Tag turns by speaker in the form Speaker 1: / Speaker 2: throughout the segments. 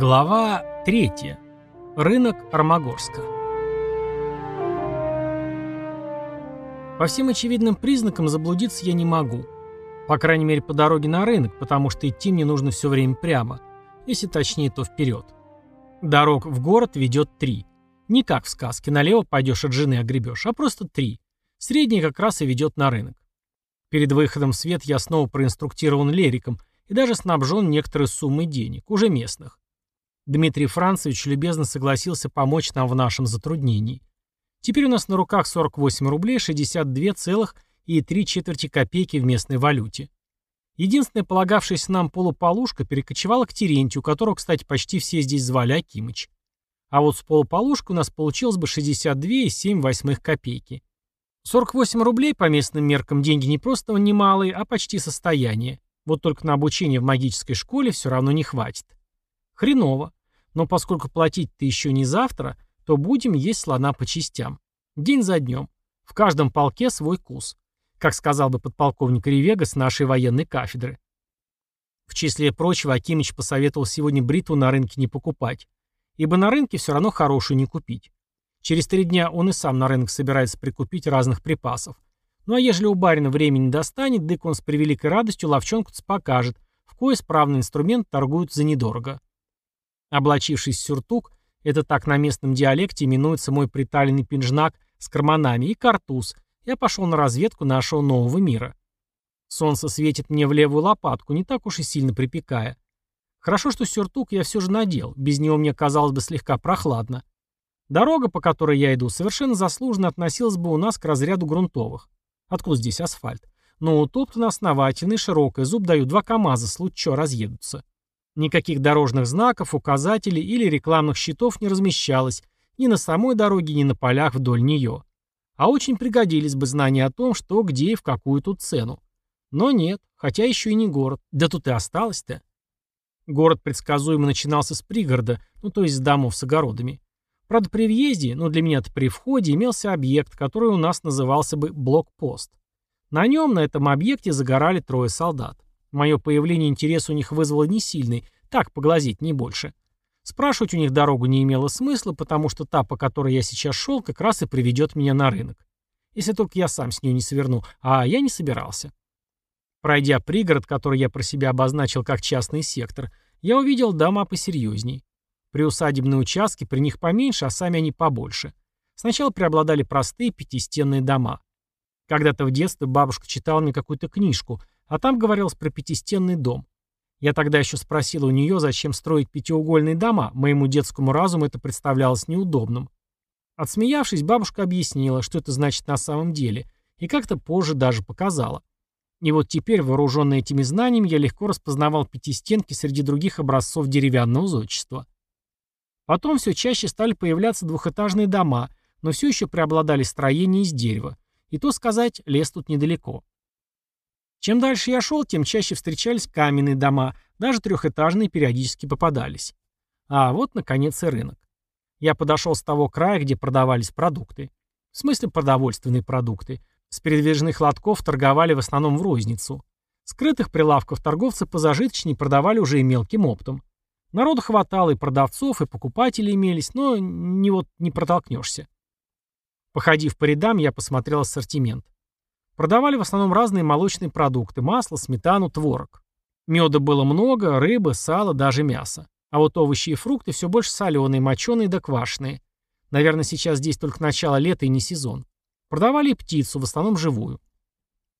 Speaker 1: Глава 3. Рынок Армагорска. По всем очевидным признакам заблудиться я не могу. По крайней мере, по дороге на рынок, потому что идти мне нужно все время прямо. Если точнее, то вперед. Дорог в город ведет три. Не как в сказке, налево пойдешь от жены огребешь, а просто три. Средний как раз и ведет на рынок. Перед выходом в свет я снова проинструктирован Лериком и даже снабжен некоторой суммой денег, уже местных. Дмитрий Францевич любезно согласился помочь нам в нашем затруднении. Теперь у нас на руках 48 рублей 62 целых и 3 четверти копейки в местной валюте. Единственная полагавшаяся нам полуполушка перекочевала к Терентию, которого, кстати, почти все здесь звали Акимыч. А вот с полуполушкой у нас получилось бы 62,7 копейки. 48 рублей по местным меркам деньги не просто немалые, а почти состояние. Вот только на обучение в магической школе все равно не хватит. Хреново. Но поскольку платить-то еще не завтра, то будем есть слона по частям. День за днем. В каждом полке свой кус. Как сказал бы подполковник Ревега с нашей военной кафедры. В числе прочего Акимыч посоветовал сегодня бритву на рынке не покупать, ибо на рынке все равно хорошую не купить. Через три дня он и сам на рынок собирается прикупить разных припасов. Ну а ежели у барина времени не достанет, дык он с превеликой радостью ловчонку покажет, в кое справный инструмент торгуют за недорого. Облачившись в сюртук, это так на местном диалекте именуется мой приталенный пинжнак с карманами и картуз, я пошел на разведку нашего нового мира. Солнце светит мне в левую лопатку, не так уж и сильно припекая. Хорошо, что сюртук я все же надел, без него мне казалось бы слегка прохладно. Дорога, по которой я иду, совершенно заслуженно относилась бы у нас к разряду грунтовых. Откуда здесь асфальт? Но утоптана основательно и широкая, зуб даю два КАМАЗа, случай разъедутся. Никаких дорожных знаков, указателей или рекламных щитов не размещалось ни на самой дороге, ни на полях вдоль нее. А очень пригодились бы знания о том, что, где и в какую тут цену. Но нет, хотя еще и не город. Да тут и осталось-то. Город предсказуемо начинался с пригорода, ну то есть с домов с огородами. Правда, при въезде, ну для меня-то при входе, имелся объект, который у нас назывался бы блокпост. На нем, на этом объекте, загорали трое солдат. Мое появление интерес у них вызвало не сильный, так, поглазеть, не больше. Спрашивать у них дорогу не имело смысла, потому что та, по которой я сейчас шел, как раз и приведет меня на рынок. Если только я сам с нее не сверну, а я не собирался. Пройдя пригород, который я про себя обозначил как частный сектор, я увидел дома посерьезней. Приусадебные участки, при них поменьше, а сами они побольше. Сначала преобладали простые пятистенные дома. Когда-то в детстве бабушка читала мне какую-то книжку, а там говорилось про пятистенный дом. Я тогда еще спросил у нее, зачем строить пятиугольные дома, моему детскому разуму это представлялось неудобным. Отсмеявшись, бабушка объяснила, что это значит на самом деле, и как-то позже даже показала. И вот теперь, вооруженный этими знаниями, я легко распознавал пятистенки среди других образцов деревянного зодчества. Потом все чаще стали появляться двухэтажные дома, но все еще преобладали строения из дерева. И то сказать, лес тут недалеко. Чем дальше я шел, тем чаще встречались каменные дома, даже трехэтажные периодически попадались. А вот, наконец, и рынок. Я подошел с того края, где продавались продукты. В смысле продовольственные продукты. С передвижных лотков торговали в основном в розницу. Скрытых прилавков торговцы позажиточнее продавали уже и мелким оптом. Народу хватало, и продавцов, и покупателей имелись, но не вот не протолкнешься. Походив по рядам, я посмотрел ассортимент. Продавали в основном разные молочные продукты – масло, сметану, творог. Меда было много, рыбы, сала, даже мясо. А вот овощи и фрукты все больше соленые, моченые да квашеные. Наверное, сейчас здесь только начало лета и не сезон. Продавали птицу, в основном живую.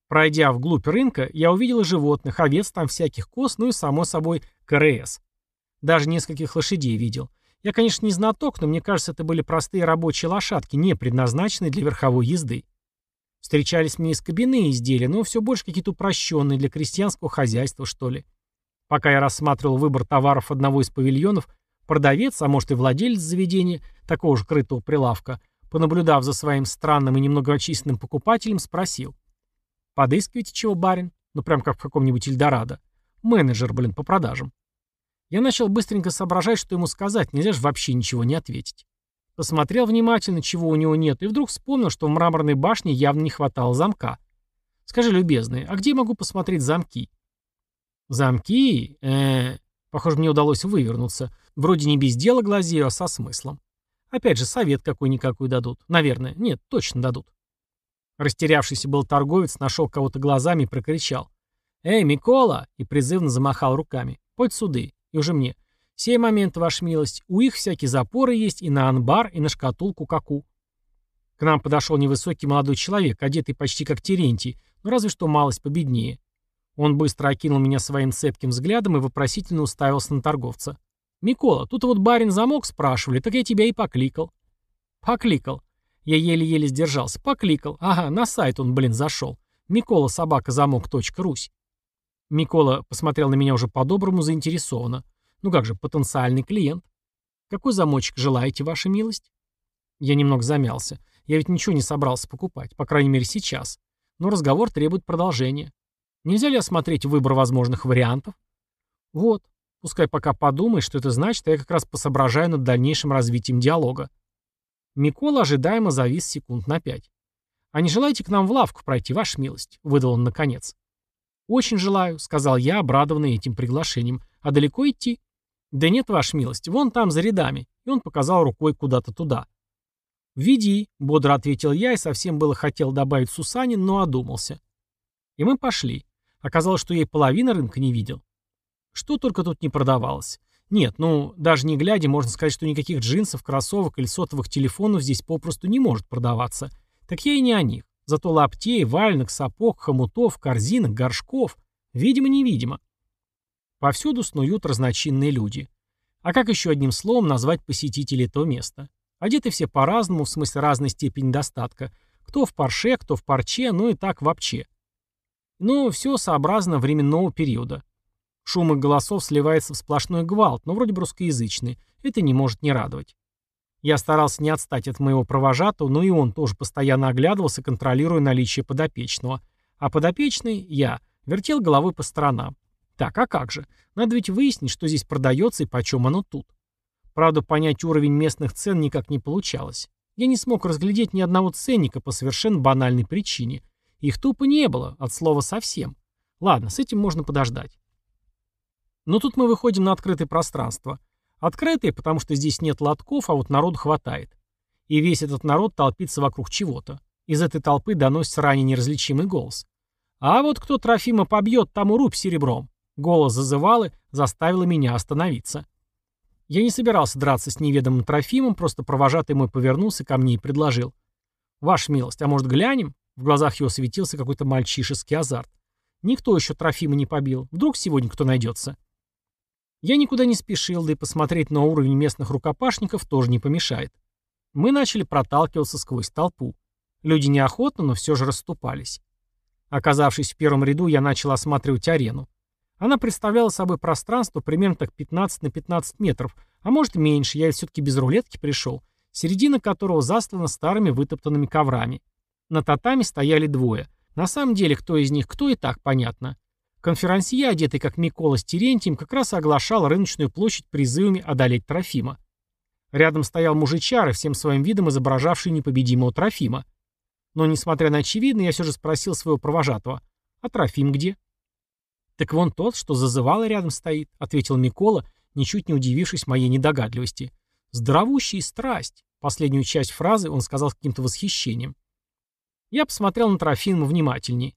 Speaker 1: Пройдя вглубь рынка, я увидел животных, овец там всяких коз, ну и, само собой, КРС. Даже нескольких лошадей видел. Я, конечно, не знаток, но мне кажется, это были простые рабочие лошадки, не предназначенные для верховой езды. Встречались мне из кабины изделия, но все больше какие-то упрощенные для крестьянского хозяйства, что ли. Пока я рассматривал выбор товаров одного из павильонов, продавец, а может и владелец заведения, такого же крытого прилавка, понаблюдав за своим странным и немногочисленным покупателем, спросил. «Подыскиваете чего, барин? Ну прям как в каком-нибудь Эльдорадо. Менеджер, блин, по продажам». Я начал быстренько соображать, что ему сказать, нельзя же вообще ничего не ответить. Посмотрел внимательно, чего у него нет, и вдруг вспомнил, что в мраморной башне явно не хватало замка. Скажи, любезный, а где могу посмотреть замки? Замки? э, Похоже, мне удалось вывернуться. Вроде не без дела глазею, а со смыслом. Опять же, совет какой-никакой дадут. Наверное. Нет, точно дадут. Растерявшийся был торговец нашел кого-то глазами и прокричал. «Эй, Микола!» и призывно замахал руками. «Подь суды!» И уже мне. «Сей момент, ваша милость, у их всякие запоры есть и на анбар, и на шкатулку каку». К нам подошел невысокий молодой человек, одетый почти как Терентий, но разве что малость победнее. Он быстро окинул меня своим цепким взглядом и вопросительно уставился на торговца. «Микола, тут вот барин замок спрашивали, так я тебя и покликал». «Покликал. Я еле-еле сдержался. Покликал. Ага, на сайт он, блин, зашел. Микола собака замок.русь. Микола посмотрел на меня уже по-доброму заинтересованно. Ну как же, потенциальный клиент. Какой замочек желаете, ваша милость? Я немного замялся. Я ведь ничего не собрался покупать, по крайней мере сейчас. Но разговор требует продолжения. Нельзя ли осмотреть выбор возможных вариантов? Вот. Пускай пока подумай, что это значит, а я как раз посоображаю над дальнейшим развитием диалога. Микола ожидаемо завис секунд на пять. «А не желаете к нам в лавку пройти, ваша милость?» — выдал он наконец. «Очень желаю», — сказал я, обрадованный этим приглашением. «А далеко идти?» «Да нет, ваша милость, вон там, за рядами». И он показал рукой куда-то туда. «Веди», — бодро ответил я и совсем было хотел добавить Сусанин, но одумался. И мы пошли. Оказалось, что ей половина рынка не видел. Что только тут не продавалось. Нет, ну, даже не глядя, можно сказать, что никаких джинсов, кроссовок или сотовых телефонов здесь попросту не может продаваться. Так я и не о них. Зато лаптей, вальных, сапог, хомутов, корзинок, горшков. Видимо-невидимо. Повсюду снуют разночинные люди. А как еще одним словом назвать посетителей этого места? Одеты все по-разному, в смысле разной степени достатка. Кто в парше, кто в парче, ну и так вообще. Ну, все сообразно временного периода. Шум их голосов сливается в сплошной гвалт, но вроде бы русскоязычный. Это не может не радовать. Я старался не отстать от моего провожатого, но и он тоже постоянно оглядывался, контролируя наличие подопечного. А подопечный, я, вертел головой по сторонам. Так, а как же? Надо ведь выяснить, что здесь продается и почем оно тут. Правда, понять уровень местных цен никак не получалось. Я не смог разглядеть ни одного ценника по совершенно банальной причине. Их тупо не было, от слова совсем. Ладно, с этим можно подождать. Но тут мы выходим на открытое пространство. Открытое, потому что здесь нет лотков, а вот народу хватает. И весь этот народ толпится вокруг чего-то. Из этой толпы доносится ранее неразличимый голос. «А вот кто Трофима побьет, тому рубь серебром!» Голос зазывалы заставило меня остановиться. Я не собирался драться с неведомым Трофимом, просто провожатый мой повернулся ко мне и предложил. «Ваша милость, а может глянем?» В глазах его светился какой-то мальчишеский азарт. «Никто еще Трофима не побил. Вдруг сегодня кто найдется?» Я никуда не спешил, да и посмотреть на уровень местных рукопашников тоже не помешает. Мы начали проталкиваться сквозь толпу. Люди неохотно, но все же расступались. Оказавшись в первом ряду, я начал осматривать арену. Она представляла собой пространство примерно так 15 на 15 метров, а может меньше, я все-таки без рулетки пришел, середина которого застлана старыми вытоптанными коврами. На татами стояли двое. На самом деле, кто из них кто и так понятно. Конферансье, одетый как Микола с Терентием, как раз оглашал рыночную площадь призывами одолеть Трофима. Рядом стоял мужичар, всем своим видом изображавший непобедимого Трофима. Но, несмотря на очевидное, я все же спросил своего провожатого, «А Трофим где?» «Так вон тот, что зазывало рядом стоит», — ответил Микола, ничуть не удивившись моей недогадливости. «Здоровущий страсть», — последнюю часть фразы он сказал с каким-то восхищением. Я посмотрел на Трофима внимательнее.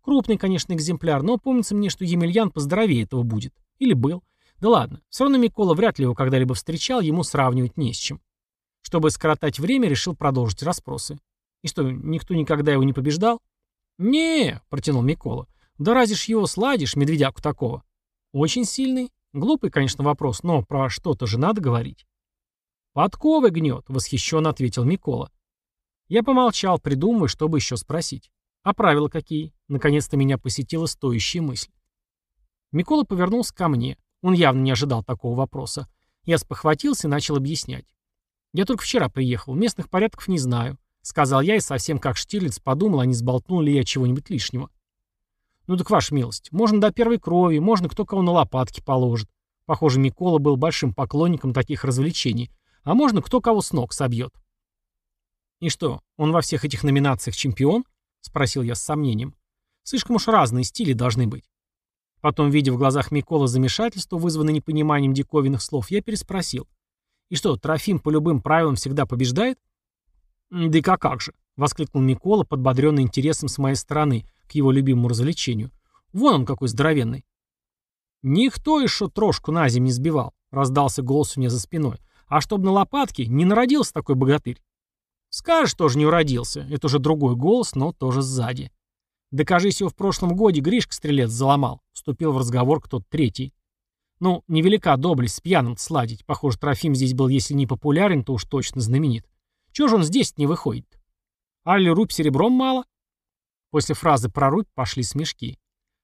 Speaker 1: Крупный, конечно, экземпляр, но помнится мне, что Емельян поздоровее этого будет. Или был. Да ладно, все равно Микола вряд ли его когда-либо встречал, ему сравнивать не с чем. Чтобы скоротать время, решил продолжить расспросы. И что, никто никогда его не побеждал? не протянул Микола. «Да разве ж его сладишь, медведяку такого?» «Очень сильный. Глупый, конечно, вопрос, но про что-то же надо говорить». «Подковы гнет», — восхищенно ответил Микола. Я помолчал, придумывая, чтобы еще спросить. «А правила какие?» Наконец-то меня посетила стоящая мысль. Микола повернулся ко мне. Он явно не ожидал такого вопроса. Я спохватился и начал объяснять. «Я только вчера приехал, местных порядков не знаю», — сказал я и совсем как Штирлиц подумал, а не сболтнул ли я чего-нибудь лишнего. «Ну так, ваша милость, можно до первой крови, можно кто кого на лопатки положит». Похоже, Микола был большим поклонником таких развлечений. А можно кто кого с ног собьет. «И что, он во всех этих номинациях чемпион?» — спросил я с сомнением. «Слишком уж разные стили должны быть». Потом, видя в глазах Микола замешательство, вызванное непониманием диковинных слов, я переспросил. «И что, Трофим по любым правилам всегда побеждает?» «Да и как, же!» — воскликнул Микола, подбодренный интересом с моей стороны к его любимому развлечению. «Вон он какой здоровенный!» «Никто еще трошку на землю не сбивал», — раздался голос у меня за спиной. «А чтоб на лопатке не народился такой богатырь». «Скажешь, тоже не уродился». Это уже другой голос, но тоже сзади. «Да кажись, его в прошлом годе Гришка Стрелец заломал», — вступил в разговор кто-то третий. «Ну, невелика доблесть с пьяным сладить. Похоже, Трофим здесь был, если не популярен, то уж точно знаменит. Чего же он здесь не выходит? Али рубь серебром мало?» После фразы про рубь пошли смешки.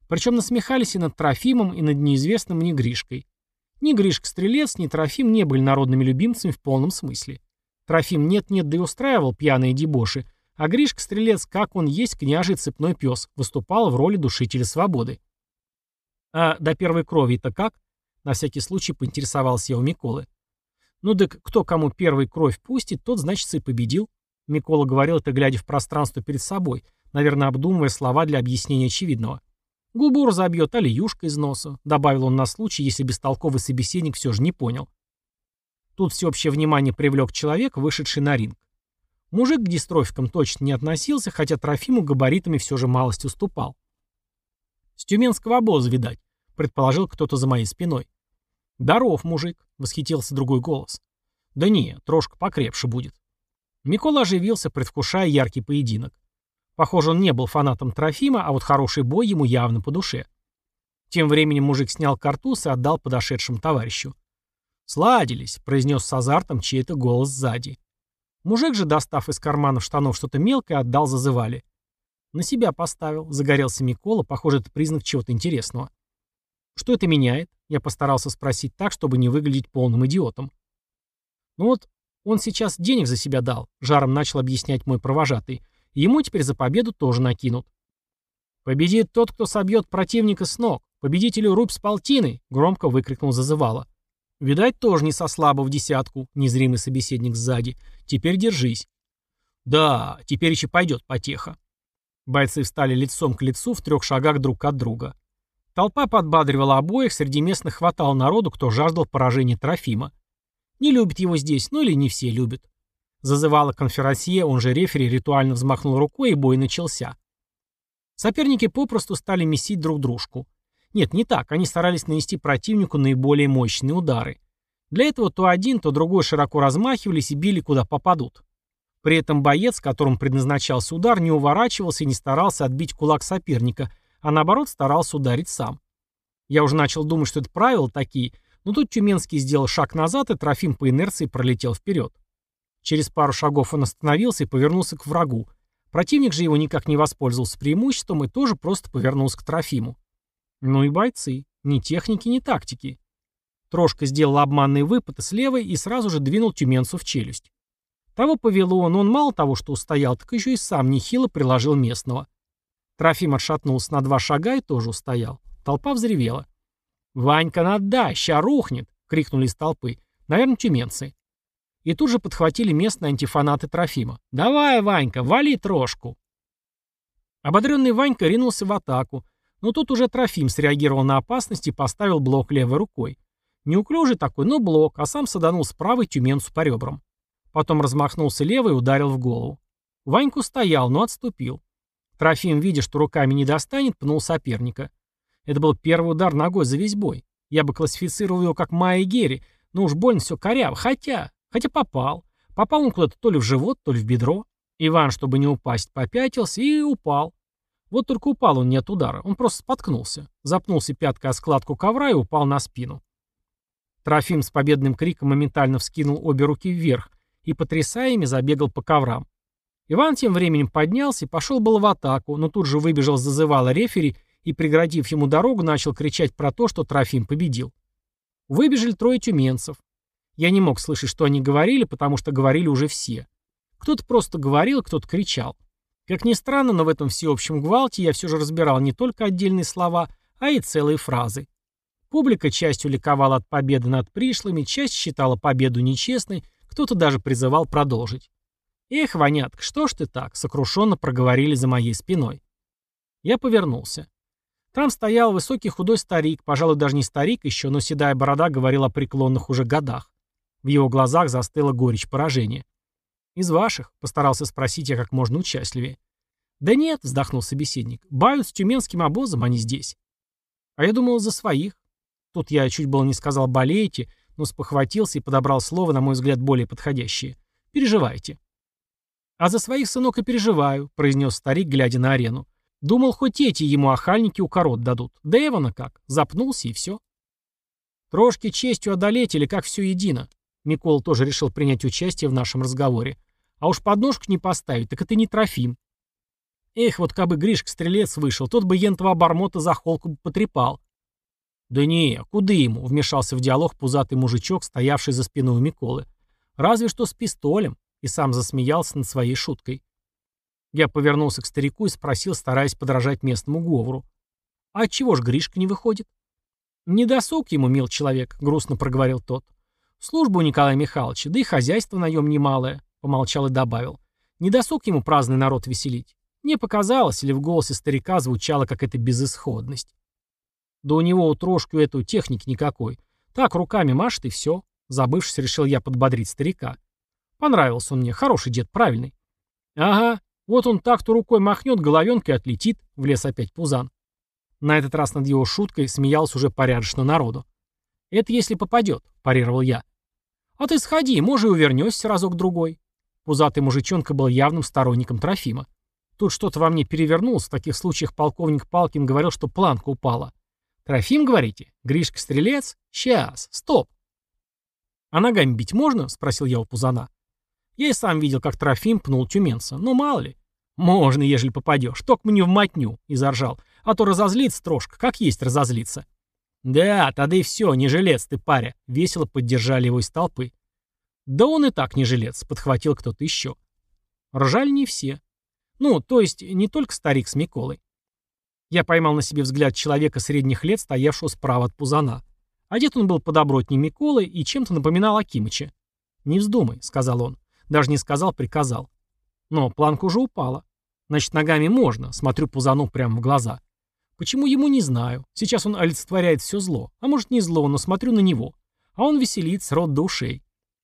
Speaker 1: Причем насмехались и над Трофимом, и над неизвестным мне Гришкой. Ни Гришка-стрелец, ни Трофим не были народными любимцами в полном смысле. Трофим нет-нет, да и устраивал пьяные дебоши, а Гришка-стрелец, как он есть, княжий цепной пес, выступал в роли душителя свободы. А до первой крови-то как? На всякий случай поинтересовался я у Миколы. Ну так кто кому первой кровь пустит, тот, значит, и победил. Микола говорил это, глядя в пространство перед собой, наверное, обдумывая слова для объяснения очевидного. Губу разобьет, али юшка из носа, добавил он на случай, если бестолковый собеседник все же не понял. Тут всеобщее внимание привлек человек, вышедший на ринг. Мужик к дистрофикам точно не относился, хотя Трофиму габаритами все же малость уступал. «С тюменского обоза, видать», — предположил кто-то за моей спиной. «Даров, мужик», — восхитился другой голос. «Да не, трошка покрепше будет». Микола оживился, предвкушая яркий поединок. Похоже, он не был фанатом Трофима, а вот хороший бой ему явно по душе. Тем временем мужик снял картуз и отдал подошедшему товарищу. «Сладились», — произнес с азартом чей-то голос сзади. Мужик же, достав из карманов штанов что-то мелкое, отдал зазывали. «На себя поставил», — загорелся Микола, похоже, это признак чего-то интересного. «Что это меняет?» — я постарался спросить так, чтобы не выглядеть полным идиотом. «Ну вот, он сейчас денег за себя дал», — жаром начал объяснять мой провожатый. Ему теперь за победу тоже накинут. «Победит тот, кто собьет противника с ног. Победителю рубь с полтиной!» — громко выкрикнул зазывало. «Видать, тоже не со слабо в десятку», — незримый собеседник сзади. «Теперь держись». «Да, теперь еще пойдет потеха». Бойцы встали лицом к лицу в трех шагах друг от друга. Толпа подбадривала обоих, среди местных хватало народу, кто жаждал поражения Трофима. Не любит его здесь, ну или не все любят. Зазывала конферансье, он же рефери, ритуально взмахнул рукой, и бой начался. Соперники попросту стали месить друг дружку. Нет, не так, они старались нанести противнику наиболее мощные удары. Для этого то один, то другой широко размахивались и били куда попадут. При этом боец, которому предназначался удар, не уворачивался и не старался отбить кулак соперника, а наоборот старался ударить сам. Я уже начал думать, что это правила такие, но тут Тюменский сделал шаг назад, и Трофим по инерции пролетел вперед. Через пару шагов он остановился и повернулся к врагу. Противник же его никак не воспользовался преимуществом и тоже просто повернулся к Трофиму. Ну и бойцы. Ни техники, ни тактики. Трошка сделал обманный выпад с левой и сразу же двинул тюменцу в челюсть. Того повело, но он мало того, что устоял, так еще и сам нехило приложил местного. Трофим отшатнулся на два шага и тоже устоял. Толпа взревела. «Ванька, надай, ща рухнет!» — крикнули из толпы. Наверное, тюменцы. И тут же подхватили местные антифанаты Трофима. «Давай, Ванька, вали трошку!» Ободренный Ванька ринулся в атаку, но тут уже Трофим среагировал на опасность и поставил блок левой рукой. Неуклюжий такой, но блок, а сам саданул с правой тюменцу по ребрам. Потом размахнулся левой и ударил в голову. Ваньку стоял, но отступил. Трофим, видя, что руками не достанет, пнул соперника. Это был первый удар ногой за весь бой. Я бы классифицировал его как Майя Герри, но уж больно все коряво. Хотя, Хотя попал. Попал он куда-то то ли в живот, то ли в бедро. Иван, чтобы не упасть, попятился и упал. Вот только упал он не от удара, он просто споткнулся. Запнулся пяткой о складку ковра и упал на спину. Трофим с победным криком моментально вскинул обе руки вверх и, потрясая ими, забегал по коврам. Иван тем временем поднялся и пошел было в атаку, но тут же выбежал с зазывала рефери и, преградив ему дорогу, начал кричать про то, что Трофим победил. Выбежали трое тюменцев. Я не мог слышать, что они говорили, потому что говорили уже все. Кто-то просто говорил, кто-то кричал. Как ни странно, но в этом всеобщем гвалте я все же разбирал не только отдельные слова, а и целые фразы. Публика частью ликовала от победы над пришлыми, часть считала победу нечестной, кто-то даже призывал продолжить. «Эх, Вонятка, что ж ты так?» — сокрушенно проговорили за моей спиной. Я повернулся. Там стоял высокий худой старик, пожалуй, даже не старик еще, но седая борода говорила о преклонных уже годах. В его глазах застыла горечь поражения. «Из ваших?» — постарался спросить я как можно участливее. «Да нет», — вздохнул собеседник, — «бают с тюменским обозом, они здесь». «А я думал, за своих». Тут я чуть было не сказал «болеете», но спохватился и подобрал слово, на мой взгляд, более подходящее. «Переживайте». «А за своих, сынок, и переживаю», — произнес старик, глядя на арену. Думал, хоть эти ему охальники укорот дадут. Да Эвана как, запнулся и все. Трошки честью одолеть или как все едино. Микола тоже решил принять участие в нашем разговоре. А уж подножку не поставить, так это не Трофим. Эх, вот кабы Гришка-стрелец вышел, тот бы ентого обормота за холку потрепал. «Да не, куда ему?» — вмешался в диалог пузатый мужичок, стоявший за спиной у Миколы. «Разве что с пистолем», — и сам засмеялся над своей шуткой. Я повернулся к старику и спросил, стараясь подражать местному говору. «А чего ж Гришка не выходит?» «Не досуг ему, мил человек», — грустно проговорил тот. «Служба у Николая Михайловича, да и хозяйство наем немалое», — помолчал и добавил. «Не досуг ему праздный народ веселить. Мне показалось, или в голосе старика звучала какая-то безысходность. Да у него утрошку эту техники никакой. Так, руками машет и все. Забывшись, решил я подбодрить старика. Понравился он мне, хороший дед, правильный. Ага, вот он так-то рукой махнет, головенкой отлетит, влез опять Пузан. На этот раз над его шуткой смеялся уже порядочно народу. «Это если попадет», — парировал я. «А ты сходи, может, и увернешься разок-другой». Пузатый мужичонка был явным сторонником Трофима. Тут что-то во мне перевернулось, в таких случаях полковник Палкин говорил, что планка упала. «Трофим, говорите? Гришка-стрелец? Сейчас, стоп!» «А ногами бить можно?» — спросил я у Пузана. Я и сам видел, как Трофим пнул тюменца, но мало ли. «Можно, ежели попадешь. Только мне в матню», — и заржал. «А то разозлится трошка, как есть разозлиться». «Да, тогда и все, не жилец ты, паря», — весело поддержали его из толпы. «Да он и так не жилец», — подхватил кто-то еще. Ржали не все. Ну, то есть не только старик с Миколой. Я поймал на себе взгляд человека средних лет, стоявшего справа от Пузана. Одет он был подобротней Миколы и чем-то напоминал Акимыча. «Не вздумай», — сказал он. Даже не сказал, приказал. Но планка уже упала. Значит, ногами можно, смотрю Пузану прямо в глаза. Почему ему, не знаю. Сейчас он олицетворяет все зло. А может, не зло, но смотрю на него. А он веселится, рот до ушей.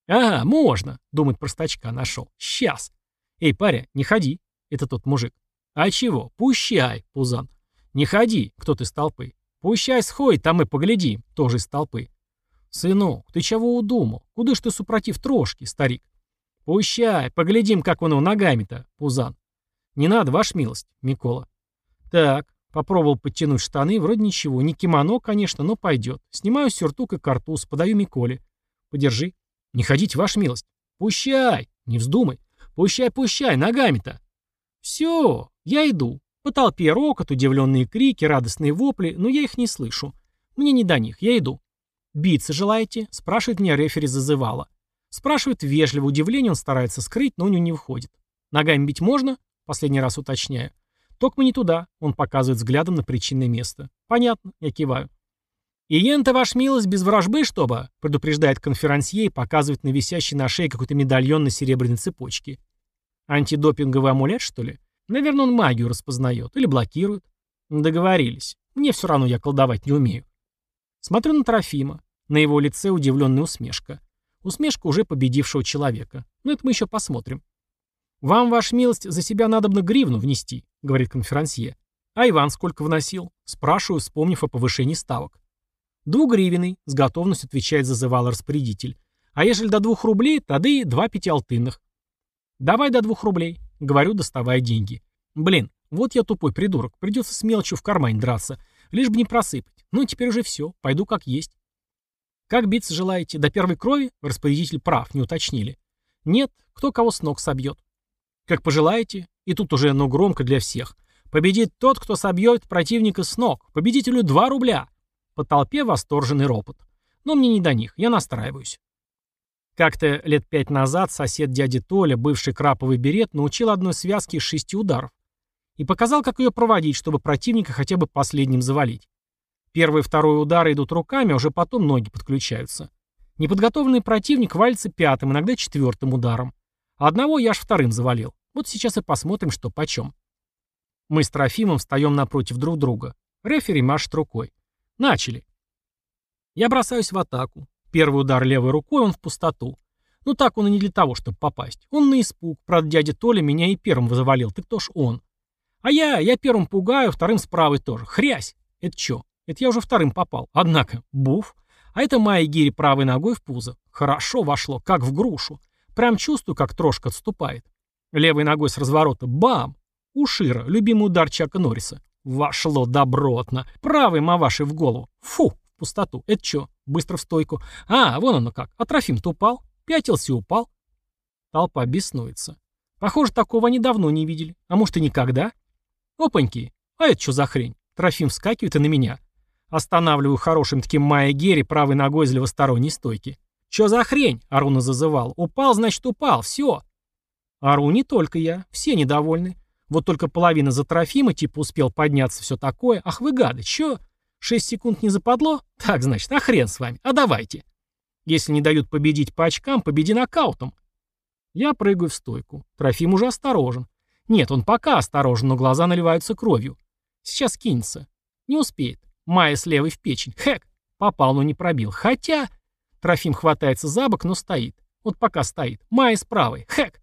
Speaker 1: «Ага, можно», — думает простачка, нашел. «Сейчас». «Эй, паря, не ходи», — это тот мужик. «А чего? Пущай», — Пузан. «Не ходи», — кто-то из толпы. «Пущай сходит, там и погляди», — тоже из толпы. «Сынок, ты чего удумал? Куда ж ты супротив трошки, старик?» «Пущай, поглядим, как он его ногами-то», — Пузан. «Не надо, ваш милость», — Микола. «Так», — попробовал подтянуть штаны, вроде ничего, не кимоно, конечно, но пойдет. Снимаю сюртук и картуз, подаю Миколе. «Подержи». «Не ходите, ваш милость». «Пущай, не вздумай». «Пущай, пущай, ногами-то». «Все, я иду». По толпе рокот, удивленные крики, радостные вопли, но я их не слышу. Мне не до них, я иду. «Биться желаете?» — спрашивает меня рефери зазывала. Спрашивает вежливо, удивление он старается скрыть, но у него не выходит. «Ногами бить можно?» Последний раз уточняю. Только мы не туда. Он показывает взглядом на причинное место. Понятно. Я киваю. «Иен-то, ваш милость, без вражбы, чтобы?» предупреждает конферансье и показывает на висящий на шее какой-то медальон на серебряной цепочке. Антидопинговый амулет, что ли? Наверное, он магию распознает. Или блокирует. Договорились. Мне все равно я колдовать не умею. Смотрю на Трофима. На его лице удивленная усмешка. Усмешка уже победившего человека. Но это мы еще посмотрим. «Вам, ваша милость, за себя надобно гривну внести», — говорит конферансье. «А Иван сколько вносил?» — спрашиваю, вспомнив о повышении ставок. «Двугривенный», — с готовностью отвечает зазывал распорядитель. «А ежели до двух рублей, тогда и два пятиалтынных». «Давай до двух рублей», — говорю, доставая деньги. «Блин, вот я тупой придурок, придется с мелочью в кармане драться, лишь бы не просыпать. Ну, теперь уже все, пойду как есть». «Как биться желаете? До первой крови?» Распорядитель прав, не уточнили. «Нет, кто кого с ног собьет». Как пожелаете. И тут уже, но громко для всех. Победит тот, кто собьет противника с ног. Победителю 2 рубля. По толпе восторженный ропот. Но мне не до них, я настраиваюсь. Как-то лет пять назад сосед дяди Толя, бывший краповый берет, научил одной связке из шести ударов. И показал, как ее проводить, чтобы противника хотя бы последним завалить. Первый и второй удары идут руками, а уже потом ноги подключаются. Неподготовленный противник валится пятым, иногда четвертым ударом. Одного я аж вторым завалил. Вот сейчас и посмотрим, что почем. Мы с Трофимом встаем напротив друг друга. Рефери машет рукой. Начали. Я бросаюсь в атаку. Первый удар левой рукой, он в пустоту. Ну так он и не для того, чтобы попасть. Он на испуг. Правда, дядя Толя меня и первым завалил. Ты кто ж он? А я, я первым пугаю, вторым с тоже. Хрясь! Это чё? Это я уже вторым попал. Однако, буф. А это моя гири правой ногой в пузо. Хорошо вошло, как в грушу. Прям чувствую, как трошка отступает. Левой ногой с разворота. Бам! У Шира, любимый удар Чака Норриса. Вошло добротно. Правый маваши в голову. Фу, в пустоту. Это чё? Быстро в стойку. А, вон оно как. А Трофим-то упал. Пятился и упал. Толпа беснуется. Похоже, такого они давно не видели. А может и никогда? Опаньки. А это что за хрень? Трофим вскакивает и на меня. Останавливаю хорошим таким Майя Герри правой ногой из левосторонней стойки. «Чё за хрень?» — Аруна зазывал. «Упал, значит, упал. Все». Ару не только я. Все недовольны. Вот только половина за Трофима, типа успел подняться, все такое. Ах вы гады, чё? Шесть секунд не западло? Так, значит, а хрен с вами. А давайте. Если не дают победить по очкам, победи нокаутом. Я прыгаю в стойку. Трофим уже осторожен. Нет, он пока осторожен, но глаза наливаются кровью. Сейчас кинется. Не успеет. Майя с левой в печень. Хэк. Попал, но не пробил. Хотя... Трофим хватается за бок, но стоит. Вот пока стоит. Майя с правой. Хэк.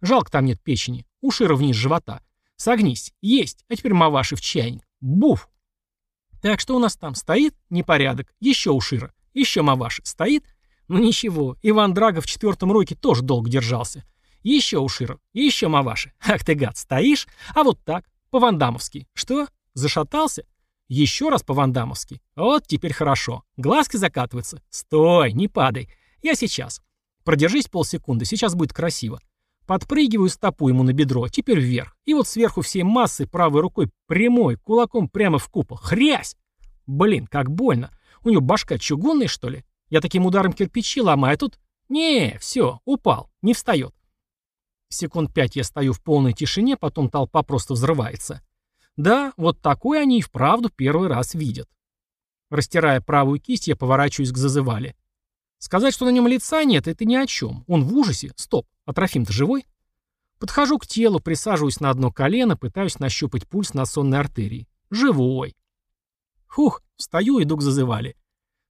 Speaker 1: Жалко там нет печени. Ушира вниз живота. Согнись. Есть. А теперь маваши в чайник. Буф. Так, что у нас там? Стоит? Непорядок. Еще ушира. Еще маваши. Стоит? Ну ничего, Иван Драго в четвертом роке тоже долго держался. Еще Уширов, еще Маваши. Ах ты гад, стоишь? А вот так, по-вандамовски. Что? Зашатался? Еще раз по-вандамовски. Вот теперь хорошо. Глазки закатываются. Стой, не падай. Я сейчас. Продержись полсекунды, сейчас будет красиво. Подпрыгиваю стопу ему на бедро, теперь вверх. И вот сверху всей массы правой рукой прямой, кулаком прямо в купол. Хрясь! Блин, как больно. У него башка чугунная, что ли? Я таким ударом кирпичи ломаю, а тут... Не, все, упал, не встает. Секунд пять я стою в полной тишине, потом толпа просто взрывается. Да, вот такой они и вправду первый раз видят. Растирая правую кисть, я поворачиваюсь к зазывале. Сказать, что на нем лица нет, это ни о чем. Он в ужасе. Стоп, а Трофим-то живой? Подхожу к телу, присаживаюсь на одно колено, пытаюсь нащупать пульс на сонной артерии. Живой. Хух, встаю, иду к зазывале.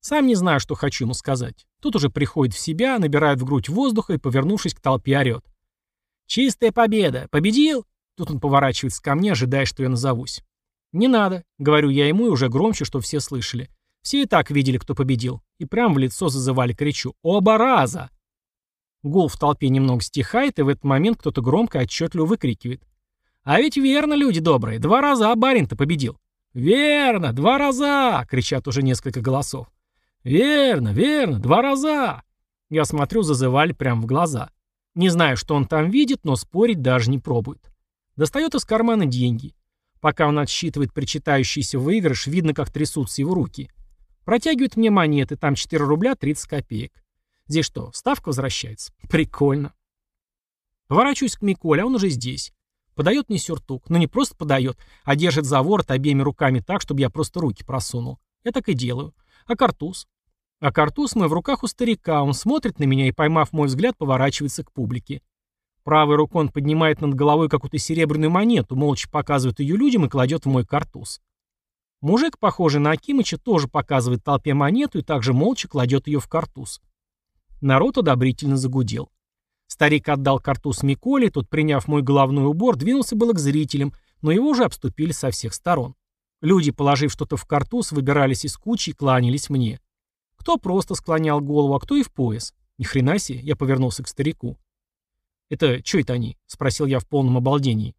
Speaker 1: Сам не знаю, что хочу ему сказать. Тут уже приходит в себя, набирает в грудь воздуха и, повернувшись к толпе, орет. «Чистая победа! Победил!» Тут он поворачивается ко мне, ожидая, что я назовусь. «Не надо», — говорю я ему и уже громче, что все слышали. Все и так видели, кто победил. И прямо в лицо зазывали, кричу «Оба раза!» Гул в толпе немного стихает, и в этот момент кто-то громко отчетливо выкрикивает. «А ведь верно, люди добрые, два раза барин-то победил!» «Верно, два раза!» — кричат уже несколько голосов. «Верно, верно, два раза!» Я смотрю, зазывали прямо в глаза. Не знаю, что он там видит, но спорить даже не пробует. Достает из кармана деньги. Пока он отсчитывает причитающийся выигрыш, видно, как трясутся его руки. Протягивает мне монеты, там 4 рубля 30 копеек. Здесь что, ставка возвращается? Прикольно. Поворачиваюсь к Миколе, а он уже здесь. Подает мне сюртук. Но не просто подает, а держит за ворот обеими руками так, чтобы я просто руки просунул. Я так и делаю. А картуз? А картуз мой в руках у старика, он смотрит на меня и, поймав мой взгляд, поворачивается к публике. Правой рукой он поднимает над головой какую-то серебряную монету, молча показывает ее людям и кладет в мой картуз. Мужик, похожий на Акимыча, тоже показывает толпе монету и также молча кладет ее в картуз. Народ одобрительно загудел. Старик отдал картуз Миколе, тот, приняв мой головной убор, двинулся было к зрителям, но его уже обступили со всех сторон. Люди, положив что-то в картуз, выбирались из кучи и кланялись мне. Кто просто склонял голову, а кто и в пояс. Ни хрена себе, я повернулся к старику. «Это что это они?» — спросил я в полном обалдении.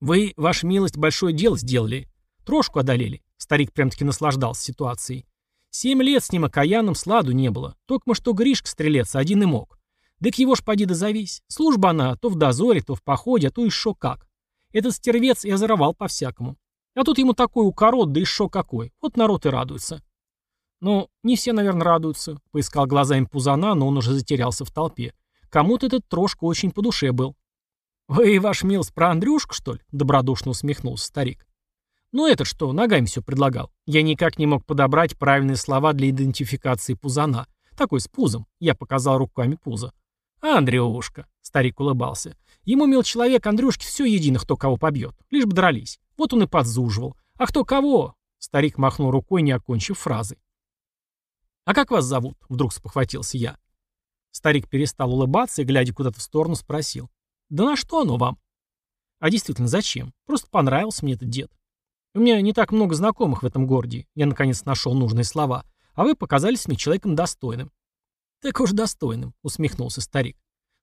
Speaker 1: «Вы, ваша милость, большое дело сделали. Трошку одолели». Старик прям-таки наслаждался ситуацией. Семь лет с ним окаянным сладу не было. Только мы что Гришка стрелец один и мог. Так его ж поди да завись. Служба она то в дозоре, то в походе, а то еще как. Этот стервец и озоровал по-всякому. А тут ему такой укорот, да еще какой. Вот народ и радуется. «Ну, не все, наверное, радуются», — поискал глазами Пузана, но он уже затерялся в толпе. Кому-то этот трошка очень по душе был. «Вы, ваш милость, про Андрюшку, что ли?» — добродушно усмехнулся старик. «Ну это что, ногами все предлагал. Я никак не мог подобрать правильные слова для идентификации Пузана. Такой с пузом. Я показал руками пузо. «Андрюшка», — старик улыбался. «Ему, мил человек, Андрюшке все едино, кто кого побьет. Лишь бы дрались. Вот он и подзуживал. «А кто кого?» — старик махнул рукой, не окончив фразы. «А как вас зовут?» — вдруг спохватился я. Старик перестал улыбаться и, глядя куда-то в сторону, спросил. «Да на что оно вам?» «А действительно, зачем? Просто понравился мне этот дед. У меня не так много знакомых в этом городе. Я, наконец, нашел нужные слова. А вы показались мне человеком достойным». «Так уж достойным», — усмехнулся старик.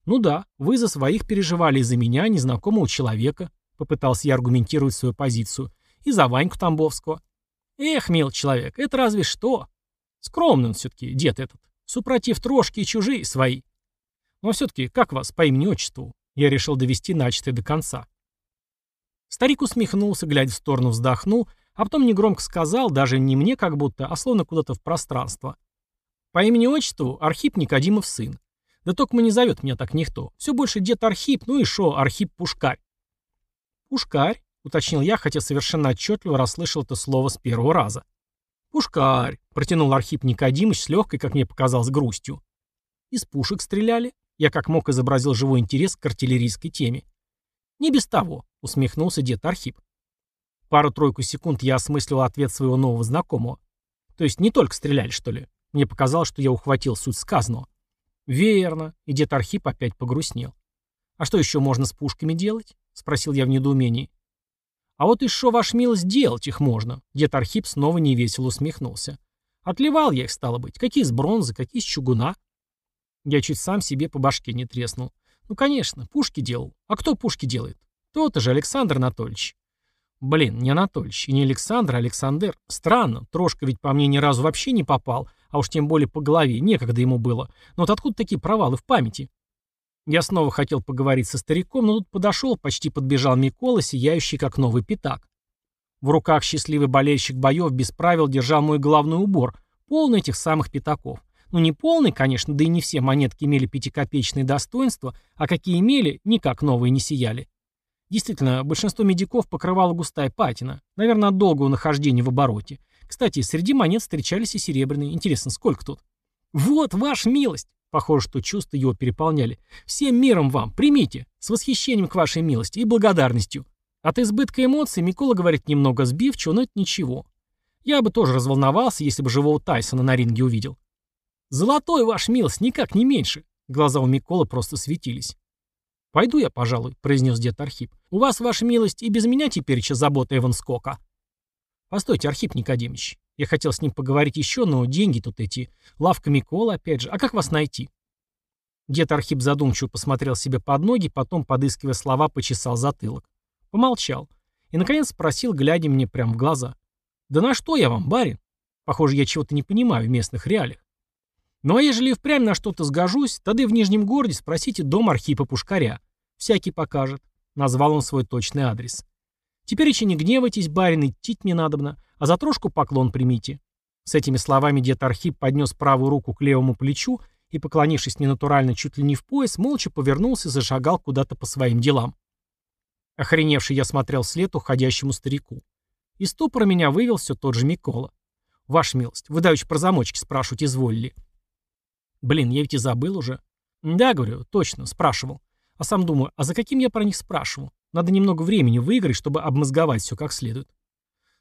Speaker 1: «Ну да, вы за своих переживали, и за меня, незнакомого человека», — попытался я аргументировать свою позицию, «и за Ваньку Тамбовского». «Эх, мил человек, это разве что. Скромный он все-таки, дед этот. Супротив трошки и чужие свои. Но все-таки, как вас по имени-отчеству?» Я решил довести начатое до конца. Старик усмехнулся, глядя в сторону, вздохнул, а потом негромко сказал, даже не мне как будто, а словно куда-то в пространство. По имени-отчеству Архип Никодимов сын. Да только не зовет меня так никто. Все больше дед Архип, ну и шо, Архип Пушкарь. Пушкарь, уточнил я, хотя совершенно отчетливо расслышал это слово с первого раза. Пушкарь, протянул Архип Никодимович с легкой, как мне показалось, грустью. Из пушек стреляли. Я как мог изобразил живой интерес к артиллерийской теме. Не без того, усмехнулся дед Архип. Пару-тройку секунд я осмыслил ответ своего нового знакомого. То есть не только стреляли, что ли? Мне показалось, что я ухватил суть сказанного. «Верно». И дед Архип опять погрустнел. «А что еще можно с пушками делать?» — спросил я в недоумении. «А вот и что, ваш милость, делать их можно?» Дед Архип снова невесело усмехнулся. «Отливал я их, стало быть. Какие из бронзы, какие из чугуна?» Я чуть сам себе по башке не треснул. «Ну, конечно, пушки делал. А кто пушки делает? Тот же Александр Анатольевич. Блин, не Анатольевич и не Александр, а Александр. Странно, Трошка ведь по мне ни разу вообще не попал, а уж тем более по голове, некогда ему было. Но вот откуда такие провалы в памяти? Я снова хотел поговорить со стариком, но тут подошел, почти подбежал Микола, сияющий как новый пятак. В руках счастливый болельщик боев без правил держал мой головной убор, полный этих самых пятаков. Ну не полный, конечно, да и не все монетки имели пятикопеечные достоинства, а какие имели, никак новые не сияли. Действительно, большинство медиков покрывала густая патина, наверное, от долгого нахождения в обороте. Кстати, среди монет встречались и серебряные. Интересно, сколько тут? Вот, ваша милость! Похоже, что чувства его переполняли. Всем миром вам, примите, с восхищением к вашей милости и благодарностью. От избытка эмоций Микола говорит немного сбивчиво, но это ничего. Я бы тоже разволновался, если бы живого Тайсона на ринге увидел. «Золотой, ваш милость, никак не меньше!» Глаза у Миколы просто светились. «Пойду я, пожалуй», — произнес дед Архип. «У вас, ваша милость, и без меня теперь еще забота Эван Скока». «Постойте, Архип Никодимович. Я хотел с ним поговорить еще, но деньги тут эти. Лавка Микола, опять же. А как вас найти?» Дед Архип задумчиво посмотрел себе под ноги, потом, подыскивая слова, почесал затылок. Помолчал. И, наконец, спросил, глядя мне прямо в глаза. «Да на что я вам, барин? Похоже, я чего-то не понимаю в местных реалиях. Ну а ежели впрямь на что-то сгожусь, тогда в Нижнем городе спросите дом Архипа Пушкаря. Всякий покажет». Назвал он свой точный адрес. Теперь еще не гневайтесь, барин, идти мне надобно, а за трошку поклон примите». С этими словами дед Архип поднес правую руку к левому плечу и, поклонившись ненатурально чуть ли не в пояс, молча повернулся и зашагал куда-то по своим делам. Охреневший я смотрел вслед уходящему старику. Из ступора меня вывел все тот же Микола. «Ваша милость, вы давеча про замочки спрашивать изволили». «Блин, я ведь и забыл уже». «Да, говорю, точно, спрашивал. А сам думаю, а за каким я про них спрашивал? Надо немного времени выиграть, чтобы обмозговать все как следует.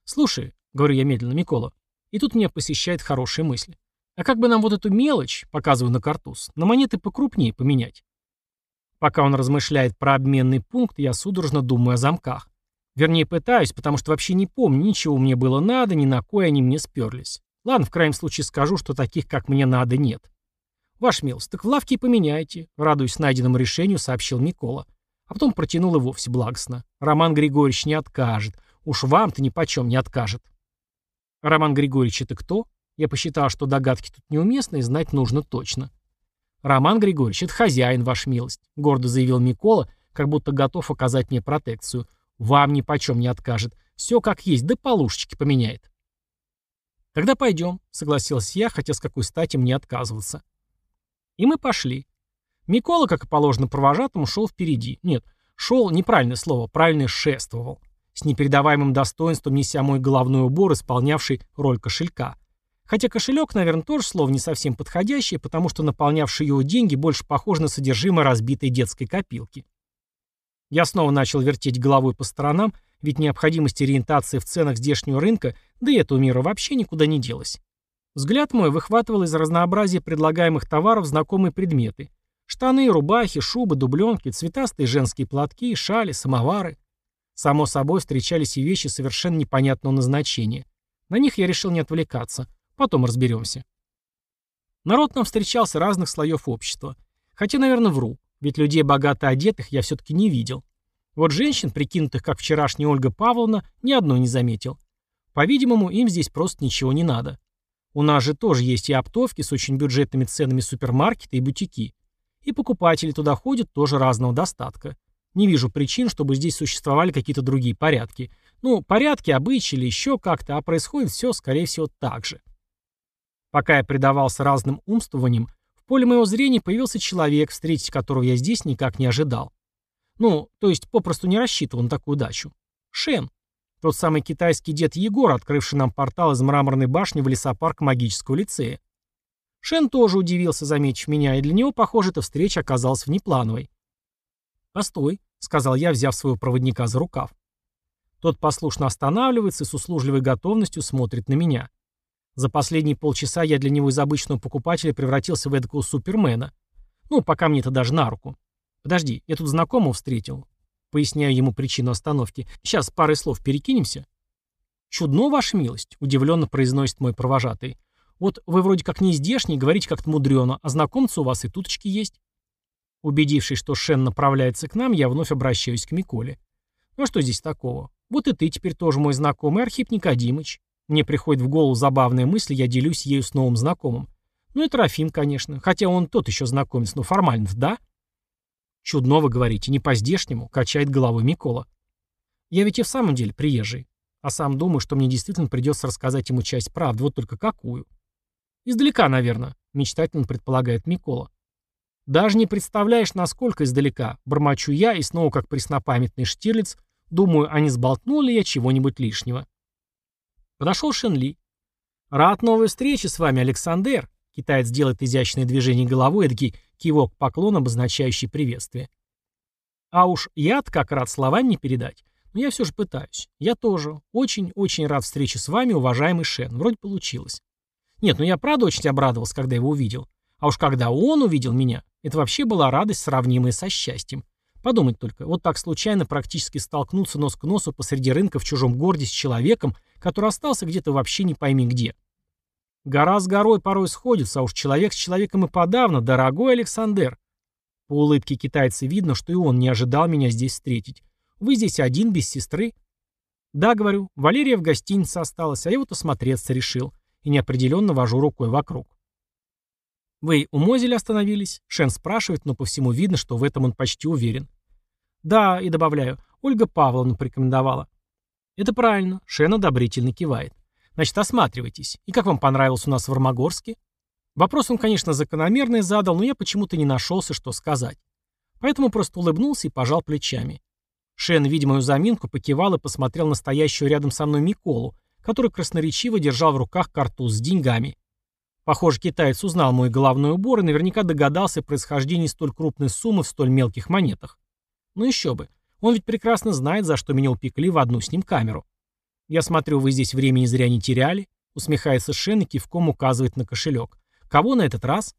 Speaker 1: Слушай, говорю я медленно, Микола, и тут меня посещает хорошая мысль. А как бы нам вот эту мелочь, показываю на картуз, на монеты покрупнее поменять? Пока он размышляет про обменный пункт, я судорожно думаю о замках. Вернее, пытаюсь, потому что вообще не помню, ничего мне было надо, ни на кое они мне сперлись. Ладно, в крайнем случае скажу, что таких, как мне надо, нет. Ваш милость, так в лавке и поменяйте, радуясь найденному решению, сообщил Микола. А потом протянул и вовсе благостно. Роман Григорьевич не откажет. Уж вам-то ни почем не откажет. Роман Григорьевич это кто? Я посчитал, что догадки тут неуместны и знать нужно точно. Роман Григорьевич это хозяин, ваша милость, гордо заявил Микола, как будто готов оказать мне протекцию. Вам ни почем не откажет. Все как есть, да полушечки поменяет. «Тогда пойдем», — согласился я, хотя с какой стати мне отказываться. И мы пошли. Микола, как и положено провожатому, шел впереди. Нет, шел неправильное слово, правильно шествовал. С непередаваемым достоинством неся мой головной убор, исполнявший роль кошелька. Хотя кошелек, наверное, тоже слово не совсем подходящее, потому что наполнявшие его деньги больше похожи на содержимое разбитой детской копилки. Я снова начал вертеть головой по сторонам, ведь необходимость ориентации в ценах здешнего рынка, да и этого мира вообще никуда не делась. Взгляд мой выхватывал из разнообразия предлагаемых товаров знакомые предметы. Штаны, рубахи, шубы, дубленки, цветастые женские платки, шали, самовары. Само собой встречались и вещи совершенно непонятного назначения. На них я решил не отвлекаться. Потом разберемся. Народ нам встречался разных слоев общества. Хотя, наверное, вру, ведь людей богато одетых я все-таки не видел. Вот женщин, прикинутых как вчерашняя Ольга Павловна, ни одной не заметил. По-видимому, им здесь просто ничего не надо. У нас же тоже есть и оптовки с очень бюджетными ценами супермаркеты и бутики. И покупатели туда ходят тоже разного достатка. Не вижу причин, чтобы здесь существовали какие-то другие порядки. Ну, порядки, обычаи или еще как-то, а происходит все, скорее всего, так же. Пока я предавался разным умствованиям, в поле моего зрения появился человек, встретить которого я здесь никак не ожидал. Ну, то есть попросту не рассчитывал на такую удачу. Шен. Тот самый китайский дед Егор, открывший нам портал из мраморной башни в лесопарк магического лицея. Шен тоже удивился, заметив меня, и для него, похоже, эта встреча оказалась внеплановой. «Постой», — сказал я, взяв своего проводника за рукав. Тот послушно останавливается и с услужливой готовностью смотрит на меня. За последние полчаса я для него из обычного покупателя превратился в эдакого супермена. Ну, пока мне это даже на руку. Подожди, я тут знакомого встретил. Поясняю ему причину остановки. Сейчас парой слов перекинемся. «Чудно, ваша милость», — удивленно произносит мой провожатый. «Вот вы вроде как не здешний, говорите как-то мудрено, а знакомцы у вас и туточки есть». Убедившись, что Шен направляется к нам, я вновь обращаюсь к Миколе. «Ну а что здесь такого? Вот и ты теперь тоже мой знакомый, Архип Никодимыч. Мне приходит в голову забавная мысль, я делюсь ею с новым знакомым. Ну и Трофим, конечно, хотя он тот еще знакомец, но формально да?» «Чудно вы говорите, не по-здешнему», — качает головой Микола. «Я ведь и в самом деле приезжий. А сам думаю, что мне действительно придется рассказать ему часть правды, вот только какую». «Издалека, наверное», — мечтательно предполагает Микола. «Даже не представляешь, насколько издалека», — бормочу я и снова, как преснопамятный Штирлиц, думаю, а не сболтнул ли я чего-нибудь лишнего. Подошел Шенли. «Рад новой встрече с вами, Александр», — китаец делает изящное движение головой, эдакий кивок поклон, обозначающий приветствие. А уж я-то как рад словами не передать. Но я все же пытаюсь. Я тоже. Очень-очень рад встрече с вами, уважаемый Шен. Вроде получилось. Нет, ну я правда очень обрадовался, когда его увидел. А уж когда он увидел меня, это вообще была радость, сравнимая со счастьем. Подумать только, вот так случайно практически столкнуться нос к носу посреди рынка в чужом городе с человеком, который остался где-то вообще не пойми где. Гора с горой порой сходится, а уж человек с человеком и подавно, дорогой Александр. По улыбке китайца видно, что и он не ожидал меня здесь встретить. Вы здесь один, без сестры? Да, говорю, Валерия в гостинице осталась, а я вот осмотреться решил. И неопределенно вожу рукой вокруг. «Вы у Мозеля остановились?» Шен спрашивает, но по всему видно, что в этом он почти уверен. «Да», и добавляю, Ольга Павловна порекомендовала. «Это правильно», Шен одобрительно кивает. «Значит, осматривайтесь. И как вам понравилось у нас в Армагорске?» Вопрос он, конечно, закономерный задал, но я почему-то не нашелся, что сказать. Поэтому просто улыбнулся и пожал плечами. Шен, видя заминку, покивал и посмотрел на стоящего рядом со мной Миколу, который красноречиво держал в руках картуз с деньгами. Похоже, китаец узнал мой головной убор и наверняка догадался о происхождении столь крупной суммы в столь мелких монетах. Ну еще бы. Он ведь прекрасно знает, за что меня упекли в одну с ним камеру. Я смотрю, вы здесь времени зря не теряли. Усмехается Шен и кивком указывает на кошелек. Кого на этот раз?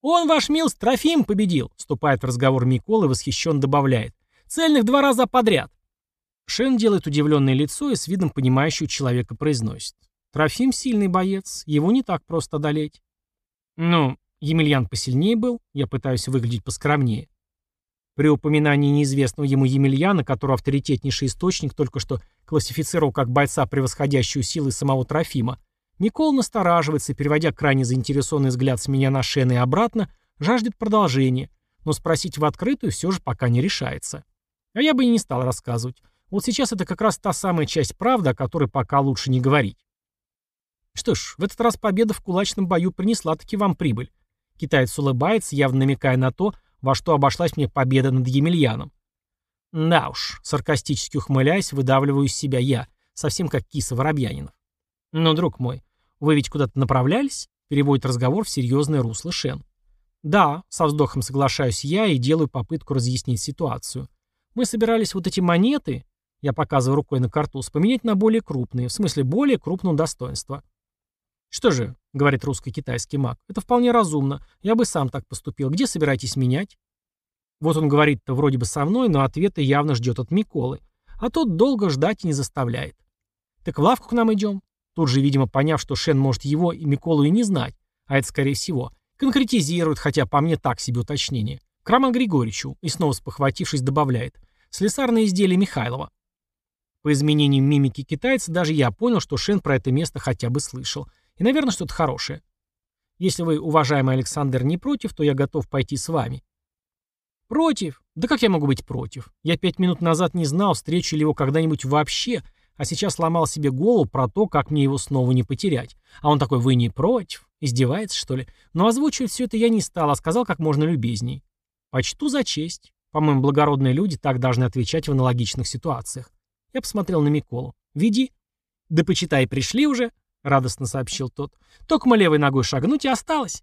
Speaker 1: Он, ваш мил, Трофим победил, вступает в разговор Микола и восхищенно добавляет. Цельных два раза подряд. Шен делает удивленное лицо и с видом понимающего человека произносит. Трофим сильный боец, его не так просто одолеть. Ну, Емельян посильнее был, я пытаюсь выглядеть поскромнее. При упоминании неизвестного ему Емельяна, которого авторитетнейший источник только что классифицировал как бойца, превосходящую силы самого Трофима, Микол настораживается переводя крайне заинтересованный взгляд с меня на Шена и обратно, жаждет продолжения, но спросить в открытую все же пока не решается. А я бы и не стал рассказывать. Вот сейчас это как раз та самая часть правды, о которой пока лучше не говорить. Что ж, в этот раз победа в кулачном бою принесла таки вам прибыль. Китаец улыбается, явно намекая на то, во что обошлась мне победа над Емельяном. Да уж, саркастически ухмыляясь, выдавливаю из себя я, совсем как киса Воробьянинов. Но, друг мой, вы ведь куда-то направлялись? Переводит разговор в серьезное русло Шен. Да, со вздохом соглашаюсь я и делаю попытку разъяснить ситуацию. Мы собирались вот эти монеты, я показываю рукой на картуз, поменять на более крупные, в смысле более крупного достоинства. Что же, говорит русско-китайский маг, это вполне разумно. Я бы сам так поступил. Где собираетесь менять? Вот он говорит-то вроде бы со мной, но ответа явно ждет от Миколы. А тот долго ждать и не заставляет. Так в лавку к нам идем? Тут же, видимо, поняв, что Шен может его и Миколу и не знать, а это скорее всего, конкретизирует, хотя по мне так себе уточнение, к Роману Григорьевичу и снова спохватившись добавляет, слесарное изделие Михайлова. По изменениям мимики китайца даже я понял, что Шен про это место хотя бы слышал. И, наверное, что-то хорошее. Если вы, уважаемый Александр, не против, то я готов пойти с вами. Против? Да как я могу быть против? Я пять минут назад не знал, встречу ли его когда-нибудь вообще, а сейчас ломал себе голову про то, как мне его снова не потерять. А он такой, вы не против? Издевается, что ли? Но озвучивать все это я не стал, а сказал как можно любезней. Почту за честь. По-моему, благородные люди так должны отвечать в аналогичных ситуациях. Я посмотрел на Миколу. «Веди». «Да почитай, пришли уже», — радостно сообщил тот. «Только мы левой ногой шагнуть и осталось».